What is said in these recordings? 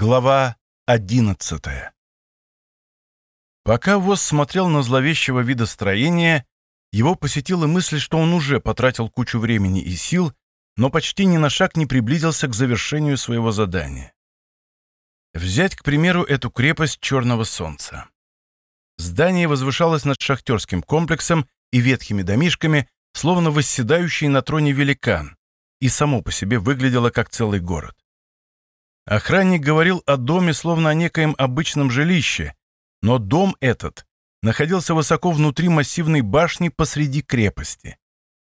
Глава одиннадцатая Пока Воз смотрел на зловещего вида строения, его посетила мысль, что он уже потратил кучу времени и сил, но почти ни на шаг не приблизился к завершению своего задания. Взять, к примеру, эту крепость Черного Солнца. Здание возвышалось над шахтерским комплексом и ветхими домишками, словно восседающий на троне великан, и само по себе выглядело как целый город. Охранник говорил о доме, словно о некоем обычном жилище, но дом этот находился высоко внутри массивной башни посреди крепости.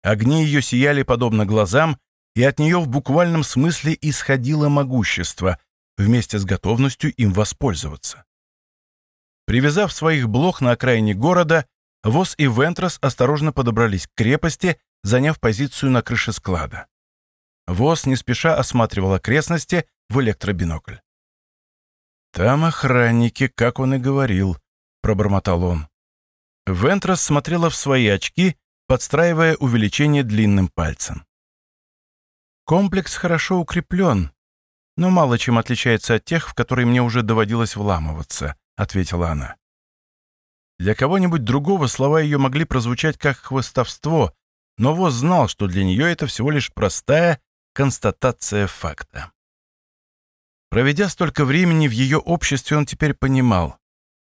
Огни ее сияли подобно глазам, и от нее в буквальном смысле исходило могущество, вместе с готовностью им воспользоваться. Привязав своих блох на окраине города, Вос и Вентрос осторожно подобрались к крепости, заняв позицию на крыше склада. Вос не спеша осматривал окрестности, в электробинокль. «Там охранники, как он и говорил», — пробормотал он. Вентрос смотрела в свои очки, подстраивая увеличение длинным пальцем. «Комплекс хорошо укреплен, но мало чем отличается от тех, в которые мне уже доводилось вламываться», — ответила она. Для кого-нибудь другого слова ее могли прозвучать как хвостовство, но Воз знал, что для нее это всего лишь простая констатация факта. Проведя столько времени в ее обществе, он теперь понимал,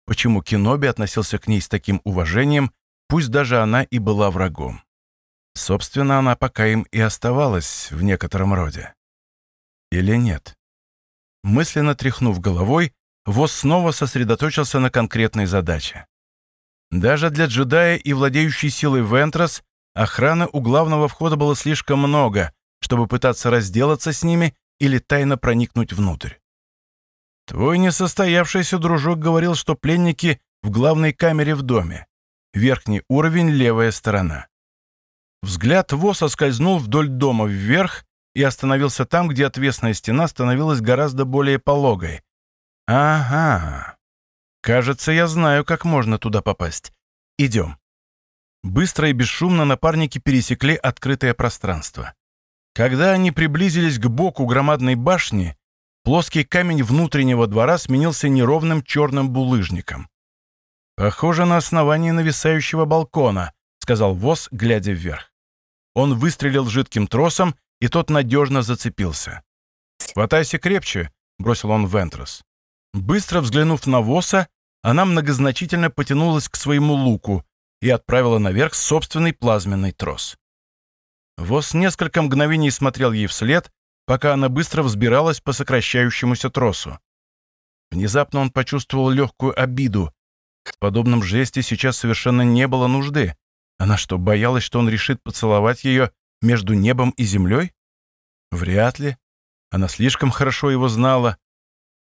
почему Киноби относился к ней с таким уважением, пусть даже она и была врагом. Собственно, она пока им и оставалась в некотором роде. Или нет? Мысленно тряхнув головой, Вос снова сосредоточился на конкретной задаче. Даже для джедая и владеющей силой Вентрос охраны у главного входа было слишком много, чтобы пытаться разделаться с ними или тайно проникнуть внутрь. Твой несостоявшийся дружок говорил, что пленники в главной камере в доме. Верхний уровень — левая сторона. Взгляд Во соскользнул вдоль дома вверх и остановился там, где отвесная стена становилась гораздо более пологой. Ага. Кажется, я знаю, как можно туда попасть. Идем. Быстро и бесшумно напарники пересекли открытое пространство. Когда они приблизились к боку громадной башни, плоский камень внутреннего двора сменился неровным черным булыжником. «Похоже на основание нависающего балкона», — сказал Вос, глядя вверх. Он выстрелил жидким тросом, и тот надежно зацепился. «Хватайся крепче», — бросил он Вентрос. Быстро взглянув на Воса, она многозначительно потянулась к своему луку и отправила наверх собственный плазменный трос. Воз несколько мгновений смотрел ей вслед, пока она быстро взбиралась по сокращающемуся тросу. Внезапно он почувствовал легкую обиду. В подобном жесте сейчас совершенно не было нужды. Она что, боялась, что он решит поцеловать ее между небом и землей? Вряд ли. Она слишком хорошо его знала.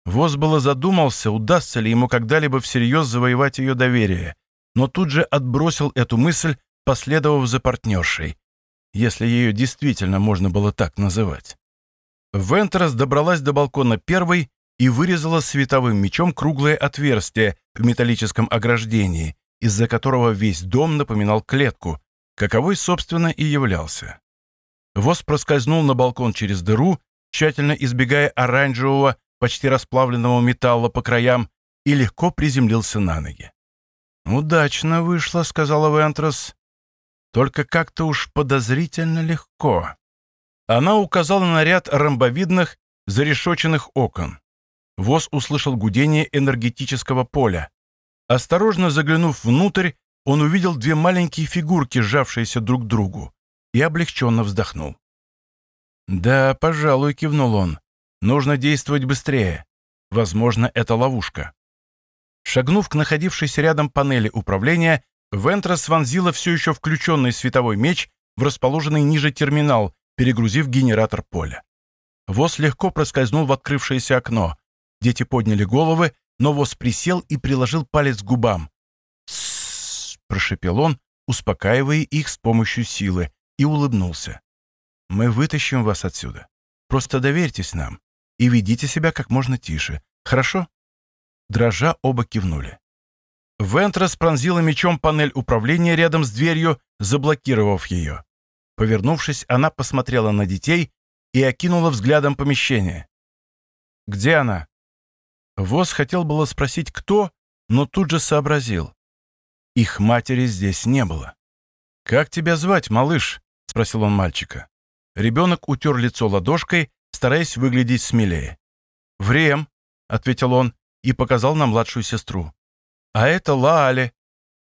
Вос было задумался, удастся ли ему когда-либо всерьез завоевать ее доверие, но тут же отбросил эту мысль, последовав за партнершей если ее действительно можно было так называть. Вентресс добралась до балкона первой и вырезала световым мечом круглое отверстие в металлическом ограждении, из-за которого весь дом напоминал клетку, каковой, собственно, и являлся. Воз проскользнул на балкон через дыру, тщательно избегая оранжевого, почти расплавленного металла по краям, и легко приземлился на ноги. «Удачно вышло», — сказала Вентрос. Только как-то уж подозрительно легко. Она указала на ряд ромбовидных, зарешоченных окон. Воз услышал гудение энергетического поля. Осторожно заглянув внутрь, он увидел две маленькие фигурки, сжавшиеся друг к другу, и облегченно вздохнул. «Да, пожалуй», — кивнул он. «Нужно действовать быстрее. Возможно, это ловушка». Шагнув к находившейся рядом панели управления, Вентрас вонзила все еще включенный световой меч в расположенный ниже терминал, перегрузив генератор поля. Воз легко проскользнул в открывшееся окно. Дети подняли головы, но Воз присел и приложил палец к губам. «Тссс!» — прошепел он, успокаивая их с помощью силы, и улыбнулся. «Мы вытащим вас отсюда. Просто доверьтесь нам и ведите себя как можно тише. Хорошо?» Дрожа оба кивнули. Вентрас пронзила мечом панель управления рядом с дверью, заблокировав ее. Повернувшись, она посмотрела на детей и окинула взглядом помещение. «Где она?» Воз хотел было спросить, кто, но тут же сообразил. Их матери здесь не было. «Как тебя звать, малыш?» — спросил он мальчика. Ребенок утер лицо ладошкой, стараясь выглядеть смелее. «Врем», — ответил он и показал на младшую сестру. «А это Лаале».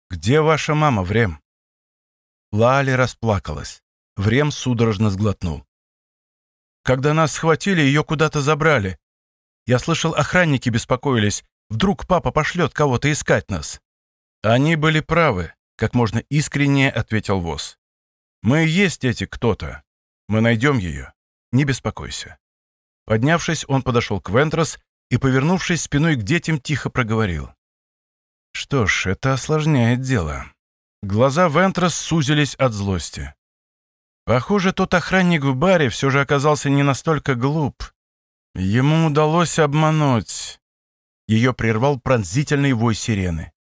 «Где ваша мама, Врем?» Лаале расплакалась. Врем судорожно сглотнул. «Когда нас схватили, ее куда-то забрали. Я слышал, охранники беспокоились. Вдруг папа пошлет кого-то искать нас». «Они были правы», — как можно искреннее ответил Воз. «Мы есть эти кто-то. Мы найдем ее. Не беспокойся». Поднявшись, он подошел к Вентрос и, повернувшись спиной к детям, тихо проговорил. «Что ж, это осложняет дело». Глаза Вентрос сузились от злости. Похоже, тот охранник в баре все же оказался не настолько глуп. Ему удалось обмануть. Ее прервал пронзительный вой сирены.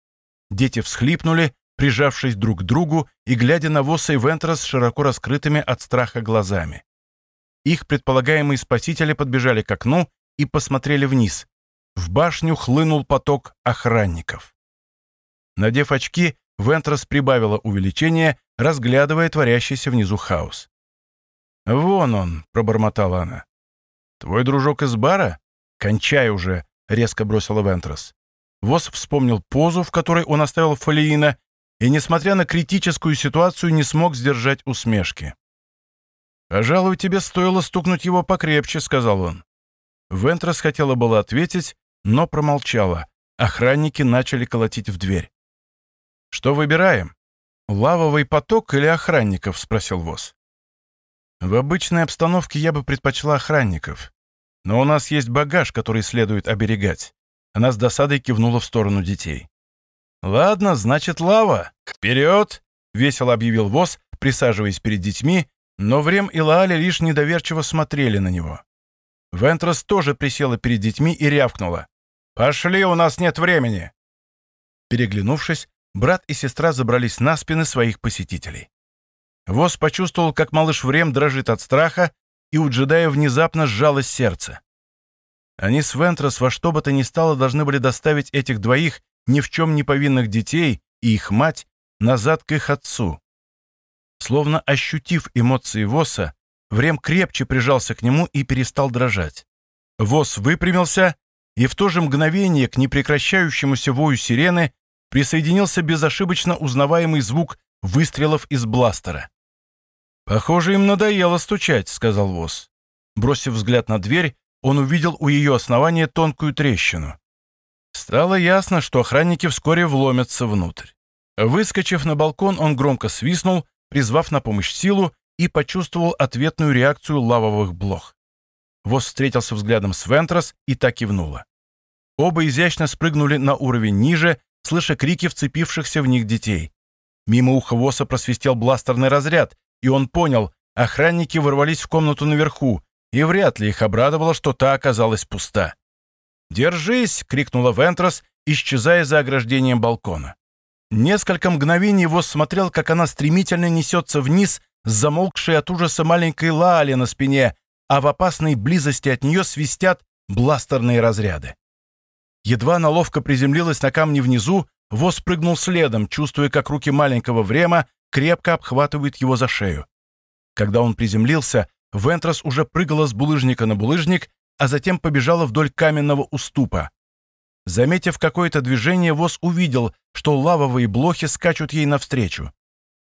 Дети всхлипнули, прижавшись друг к другу и глядя на Восса и Вентра с широко раскрытыми от страха глазами. Их предполагаемые спасители подбежали к окну и посмотрели вниз. В башню хлынул поток охранников. Надев очки, Вентрас прибавила увеличение, разглядывая творящийся внизу хаос. «Вон он», — пробормотала она. «Твой дружок из бара? Кончай уже», — резко бросила Вентрас. Вос вспомнил позу, в которой он оставил Фалиина, и, несмотря на критическую ситуацию, не смог сдержать усмешки. «Пожалуй, тебе стоило стукнуть его покрепче», — сказал он. Вентрас хотела было ответить, но промолчала. Охранники начали колотить в дверь. «Что выбираем? Лавовый поток или охранников?» — спросил Вос. «В обычной обстановке я бы предпочла охранников. Но у нас есть багаж, который следует оберегать. Она с досадой кивнула в сторону детей. «Ладно, значит, лава. Вперед!» — весело объявил Воз, присаживаясь перед детьми, но Врем и Лааля лишь недоверчиво смотрели на него. Вентрос тоже присела перед детьми и рявкнула. «Пошли, у нас нет времени!» Переглянувшись, брат и сестра забрались на спины своих посетителей. Воз почувствовал, как малыш Врем дрожит от страха, и у джедая внезапно сжалось сердце. Они с Вентрос во что бы то ни стало должны были доставить этих двоих ни в чем не повинных детей и их мать назад к их отцу. Словно ощутив эмоции Воса, Врем крепче прижался к нему и перестал дрожать. Вос выпрямился, и в то же мгновение к непрекращающемуся вою сирены присоединился безошибочно узнаваемый звук выстрелов из бластера. «Похоже, им надоело стучать», — сказал Вос. Бросив взгляд на дверь, он увидел у ее основания тонкую трещину. Стало ясно, что охранники вскоре вломятся внутрь. Выскочив на балкон, он громко свистнул, призвав на помощь силу, и почувствовал ответную реакцию лавовых блох. Вос встретился взглядом с Вентрос и так кивнула. Оба изящно спрыгнули на уровень ниже, слыша крики вцепившихся в них детей. Мимо уха Воса просвистел бластерный разряд, и он понял, охранники ворвались в комнату наверху, и вряд ли их обрадовало, что та оказалась пуста. «Держись!» — крикнула Вентрос, исчезая за ограждением балкона. Несколько мгновений его смотрел, как она стремительно несется вниз замолкшей от ужаса маленькой Лаали на спине, а в опасной близости от нее свистят бластерные разряды. Едва она ловко приземлилась на камне внизу, Воз прыгнул следом, чувствуя, как руки маленького Врема крепко обхватывают его за шею. Когда он приземлился, Вентрос уже прыгала с булыжника на булыжник, а затем побежала вдоль каменного уступа. Заметив какое-то движение, Воз увидел, что лавовые блохи скачут ей навстречу.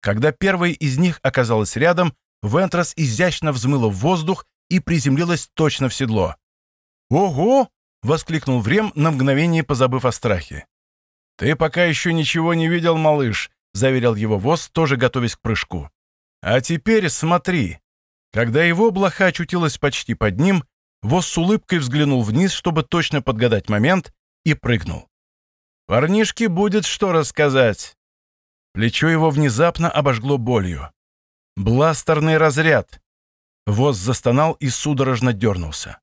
Когда первая из них оказалась рядом, Вентрос изящно взмыла в воздух и приземлилась точно в седло. «Ого!» — воскликнул Врем, на мгновение позабыв о страхе. «Ты пока еще ничего не видел, малыш», — заверил его Воз, тоже готовясь к прыжку. «А теперь смотри». Когда его блоха очутилась почти под ним, Воз с улыбкой взглянул вниз, чтобы точно подгадать момент, и прыгнул. «Парнишке будет что рассказать». Плечо его внезапно обожгло болью. «Бластерный разряд!» Воз застонал и судорожно дернулся.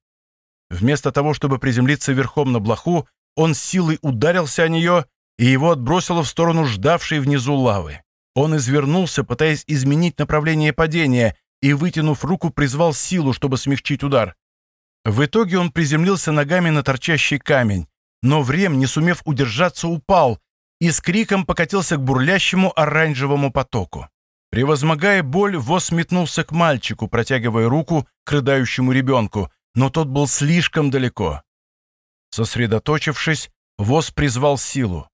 Вместо того, чтобы приземлиться верхом на блоху, он силой ударился о нее, и его отбросило в сторону ждавшей внизу лавы. Он извернулся, пытаясь изменить направление падения, и, вытянув руку, призвал силу, чтобы смягчить удар. В итоге он приземлился ногами на торчащий камень, но Врем, не сумев удержаться, упал и с криком покатился к бурлящему оранжевому потоку. Превозмогая боль, Вос метнулся к мальчику, протягивая руку к рыдающему ребенку, но тот был слишком далеко. Сосредоточившись, Вос призвал силу.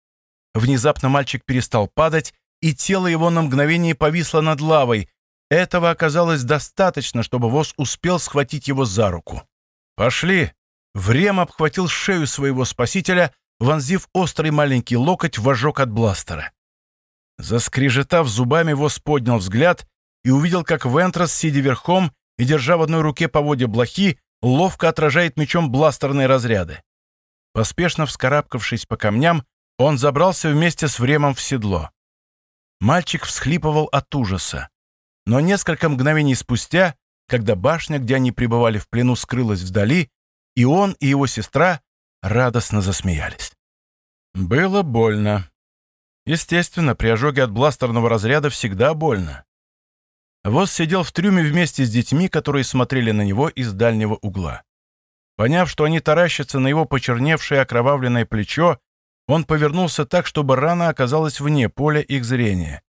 Внезапно мальчик перестал падать, и тело его на мгновение повисло над лавой. Этого оказалось достаточно, чтобы Вос успел схватить его за руку. «Пошли!» Врем обхватил шею своего спасителя, вонзив острый маленький локоть в ожог от бластера. Заскрежетав зубами, Вос поднял взгляд и увидел, как Вентрос, сидя верхом и держа в одной руке поводья блохи, ловко отражает мечом бластерные разряды. Поспешно вскарабкавшись по камням, он забрался вместе с Времом в седло. Мальчик всхлипывал от ужаса. Но несколько мгновений спустя, когда башня, где они пребывали в плену, скрылась вдали, и он, и его сестра радостно засмеялись. Было больно. Естественно, при ожоге от бластерного разряда всегда больно. Воз сидел в трюме вместе с детьми, которые смотрели на него из дальнего угла. Поняв, что они таращатся на его почерневшее окровавленное плечо, он повернулся так, чтобы рана оказалась вне поля их зрения.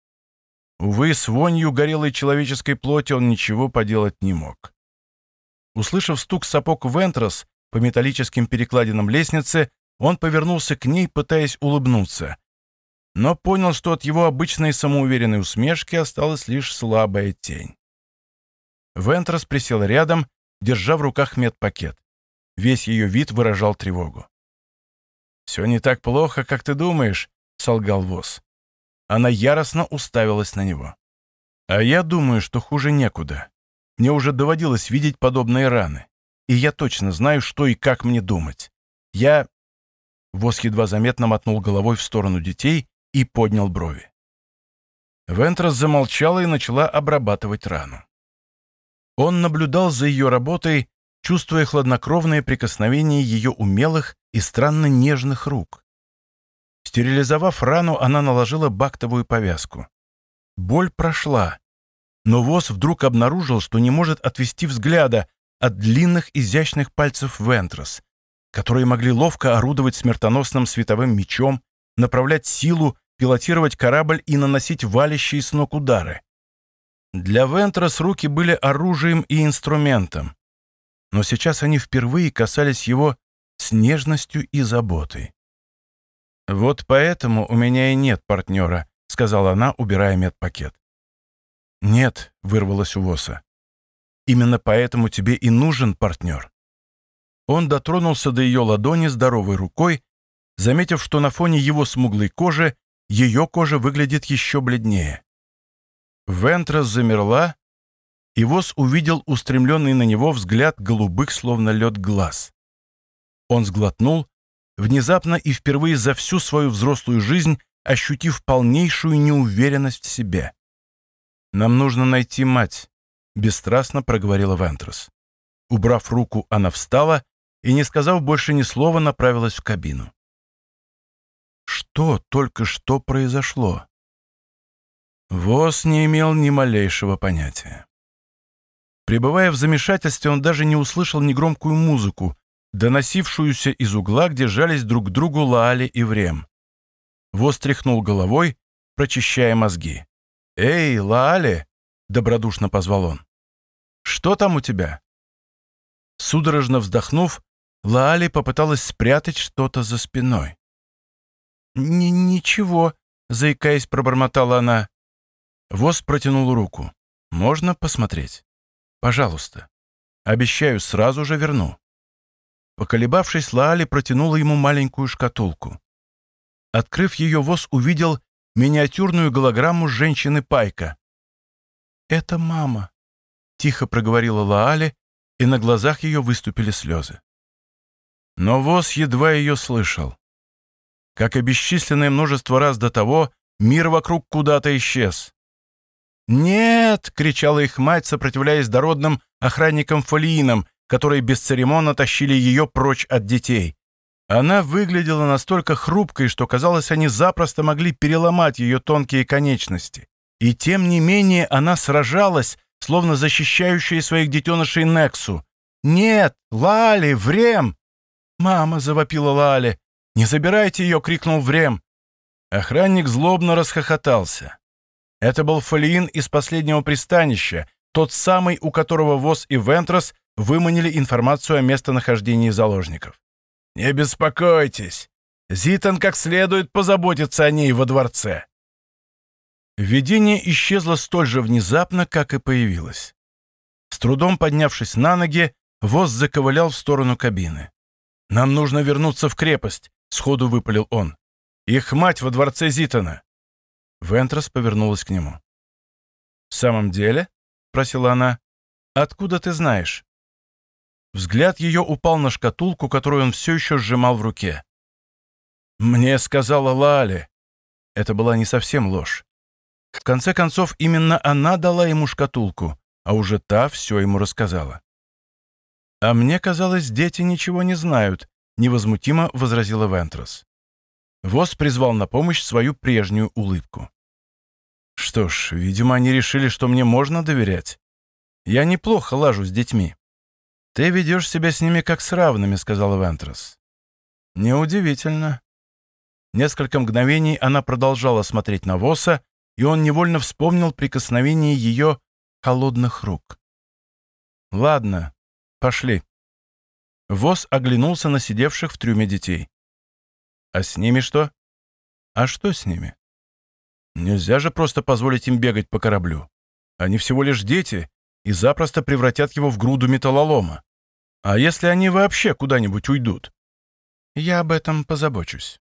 Увы, с вонью горелой человеческой плоти он ничего поделать не мог. Услышав стук сапог Вентрос, по металлическим перекладинам лестницы, он повернулся к ней, пытаясь улыбнуться. Но понял, что от его обычной самоуверенной усмешки осталась лишь слабая тень. Вентрос присел рядом, держа в руках медпакет. Весь ее вид выражал тревогу. «Все не так плохо, как ты думаешь», — солгал Воз. Она яростно уставилась на него. «А я думаю, что хуже некуда. Мне уже доводилось видеть подобные раны и я точно знаю, что и как мне думать. Я...» Вос едва заметно мотнул головой в сторону детей и поднял брови. Вентрас замолчала и начала обрабатывать рану. Он наблюдал за ее работой, чувствуя хладнокровное прикосновение ее умелых и странно нежных рук. Стерилизовав рану, она наложила бактовую повязку. Боль прошла, но Вос вдруг обнаружил, что не может отвести взгляда от длинных изящных пальцев Вентрос, которые могли ловко орудовать смертоносным световым мечом, направлять силу, пилотировать корабль и наносить валящие с ног удары. Для Вентрос руки были оружием и инструментом, но сейчас они впервые касались его с нежностью и заботой. «Вот поэтому у меня и нет партнера», — сказала она, убирая медпакет. «Нет», — вырвалось у Воса. Именно поэтому тебе и нужен партнер». Он дотронулся до ее ладони здоровой рукой, заметив, что на фоне его смуглой кожи ее кожа выглядит еще бледнее. Вентрас замерла, и Вос увидел устремленный на него взгляд голубых, словно лед глаз. Он сглотнул, внезапно и впервые за всю свою взрослую жизнь ощутив полнейшую неуверенность в себе. «Нам нужно найти мать», бесстрастно проговорила Вентрос. Убрав руку, она встала и, не сказав больше ни слова, направилась в кабину. Что только что произошло? Вос не имел ни малейшего понятия. Пребывая в замешательстве, он даже не услышал негромкую музыку, доносившуюся из угла, где жались друг к другу Лаали и Врем. Вос тряхнул головой, прочищая мозги. «Эй, Лаали!» — добродушно позвал он. Что там у тебя?» Судорожно вздохнув, Лаали попыталась спрятать что-то за спиной. Н «Ничего», — заикаясь, пробормотала она. Воз протянул руку. «Можно посмотреть?» «Пожалуйста. Обещаю, сразу же верну». Поколебавшись, Лаали протянула ему маленькую шкатулку. Открыв ее, Воз увидел миниатюрную голограмму женщины Пайка. «Это мама», — тихо проговорила Лаали, и на глазах ее выступили слезы. Но Воз едва ее слышал. Как и бесчисленное множество раз до того, мир вокруг куда-то исчез. «Нет!» — кричала их мать, сопротивляясь дородным охранникам-фолиинам, которые бесцеремонно тащили ее прочь от детей. Она выглядела настолько хрупкой, что, казалось, они запросто могли переломать ее тонкие конечности. И тем не менее она сражалась, словно защищающие своих детенышей Нексу. «Нет! Лали! Врем!» «Мама!» — завопила Лали. «Не забирайте ее!» — крикнул Врем. Охранник злобно расхохотался. Это был Фолиин из последнего пристанища, тот самый, у которого ВОЗ и Вентрос выманили информацию о местонахождении заложников. «Не беспокойтесь, Зитон как следует позаботится о ней во дворце». Видение исчезло столь же внезапно, как и появилось. С трудом поднявшись на ноги, ВОЗ заковылял в сторону кабины. «Нам нужно вернуться в крепость», — сходу выпалил он. «Их мать во дворце Зитона». Вентрос повернулась к нему. «В самом деле?» — просила она. «Откуда ты знаешь?» Взгляд ее упал на шкатулку, которую он все еще сжимал в руке. «Мне сказала Лали». Это была не совсем ложь. В конце концов, именно она дала ему шкатулку, а уже та все ему рассказала. «А мне казалось, дети ничего не знают», — невозмутимо возразила Вентрос. Вос призвал на помощь свою прежнюю улыбку. «Что ж, видимо, они решили, что мне можно доверять. Я неплохо лажу с детьми». «Ты ведешь себя с ними как с равными», — сказала Вентрос. «Неудивительно». Несколько мгновений она продолжала смотреть на Воса, и он невольно вспомнил прикосновение ее холодных рук. «Ладно, пошли». Вос оглянулся на сидевших в трюме детей. «А с ними что?» «А что с ними?» «Нельзя же просто позволить им бегать по кораблю. Они всего лишь дети и запросто превратят его в груду металлолома. А если они вообще куда-нибудь уйдут?» «Я об этом позабочусь».